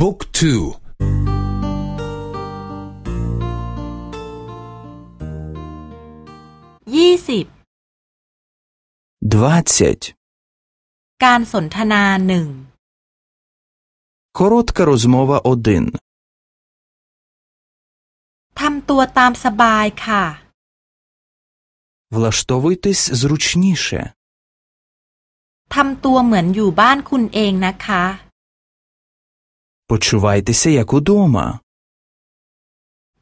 บุ๊กทูยี่สิบ двадцять การสนทนาหนึ่ง коротка розмова один ทำตัวตามสบายค่ะ влаштовуйтесь зручніше ทำตัวเหมือนอยู่บ้านคุณเองนะคะ почувайтеся як удома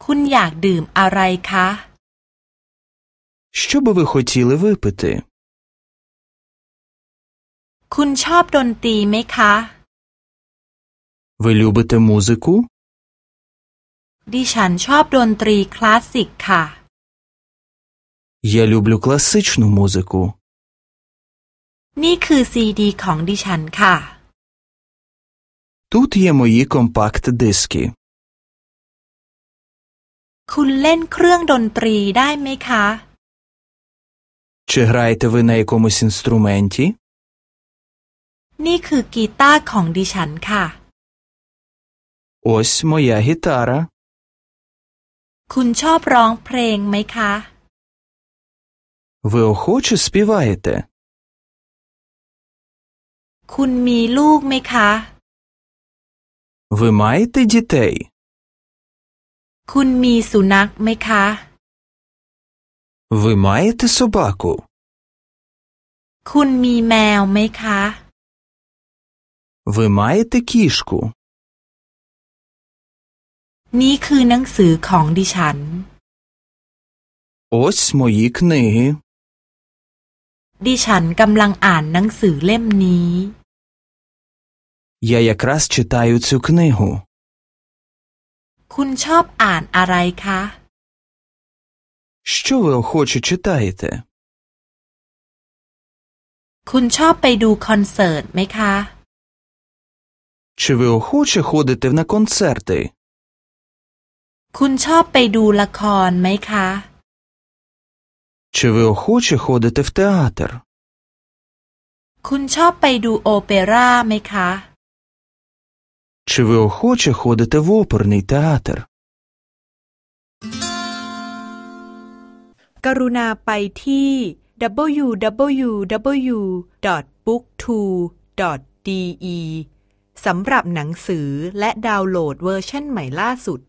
คุณอยากดื่มอะไรคะ що би ви хотіли випити คุณชอบดนตรีไหมคะ ви любите музику ดิฉันชอบดนตรีคลาสสิกค่ะ я люблю класичну музику นี่คือซีดีของดิฉันค่ะ тут є мої компакт-диски คุณเล่นเครื่องดนตรีได้ไหมคะ чи граєте ви на якомусь інструменті นี่คือกีตาร์ของดิฉันค่ะ ось моя гітара คุณชอบร้องเพลงไหมคะ ви охоче співаєте คุณมีลูกไหมคะ Ви маєте дітей? คุณมีสุนัขไหมคะ Ви маєте собаку? คุณมีแมวไหมคะ Ви маєте кішку? นี่คือหนังสือของดิฉัน Ось мої книги. ดิฉันกำลังอ่านหนังสือเล่มนี้ я якраз читаю цю книгу คุณชอบอ่านอะไรคะ що ви охоче читаєте คุณชอบไปดูคอนเสิร์ตไหมคะ чи ви охоче ходите на концерти คุณชอบไปดูละครไหมคะ чи ви охоче ходите в театр คุณชอบไปดูโอเปร่าไหมคะ чи ви охоче ходите в оперний театр กรุณาไปที่ www.booktwo.de สำหรับหนังสือและดาวน์โหลดเวอร์ชันใหม่ล่าสุด